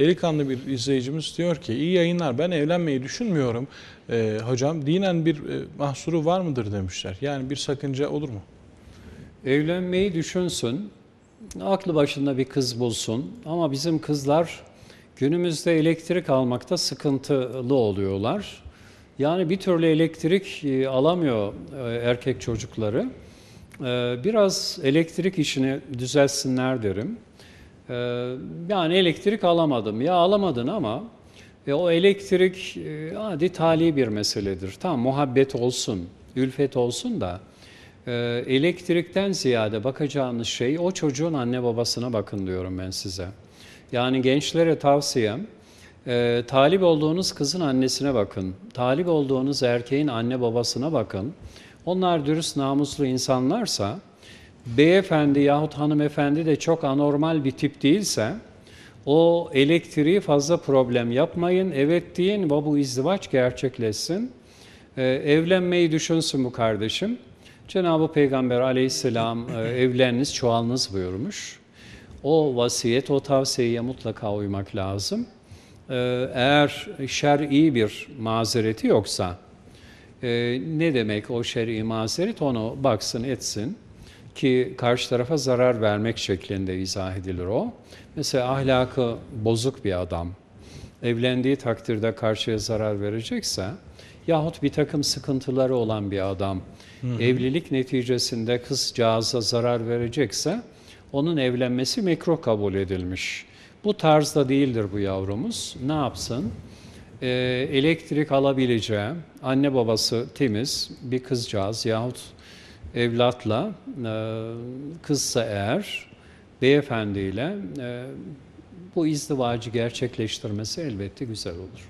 Delikanlı bir izleyicimiz diyor ki iyi yayınlar ben evlenmeyi düşünmüyorum. Ee, hocam dinen bir e, mahsuru var mıdır demişler. Yani bir sakınca olur mu? Evlenmeyi düşünsün, aklı başında bir kız bulsun ama bizim kızlar günümüzde elektrik almakta sıkıntılı oluyorlar. Yani bir türlü elektrik e, alamıyor e, erkek çocukları. E, Biraz elektrik işini düzelsinler derim. E, Yani elektrik alamadım. Ya alamadın ama e, o elektrik e, adi tali bir meseledir. Tamam muhabbet olsun, ülfet olsun da e, elektrikten ziyade bakacağınız şey o çocuğun anne babasına bakın diyorum ben size. Yani gençlere tavsiyem e, talip olduğunuz kızın annesine bakın. Talip olduğunuz erkeğin anne babasına bakın. Onlar dürüst namuslu insanlarsa beyefendi yahut hanımefendi de çok anormal bir tip değilse o elektriği fazla problem yapmayın. Evet deyin ve bu izdivaç gerçekleşsin. Ee, evlenmeyi düşünsün bu kardeşim. Cenab-ı Peygamber aleyhisselam e, evleniniz çoğalınız buyurmuş. O vasiyet, o tavsiyeye mutlaka uymak lazım. Ee, eğer şer'i bir mazereti yoksa, e, ne demek o şer'i mazeret onu baksın etsin ki karşı tarafa zarar vermek şeklinde izah edilir o. Mesela ahlakı bozuk bir adam evlendiği takdirde karşıya zarar verecekse yahut bir takım sıkıntıları olan bir adam evlilik neticesinde kızcağıza zarar verecekse onun evlenmesi mekruh kabul edilmiş. Bu tarzda değildir bu yavrumuz. Ne yapsın? Ee, elektrik alabileceği, anne babası temiz bir kızcağız yahut evlatla, e, kızsa eğer beyefendiyle e, bu izdivacı gerçekleştirmesi elbette güzel olur.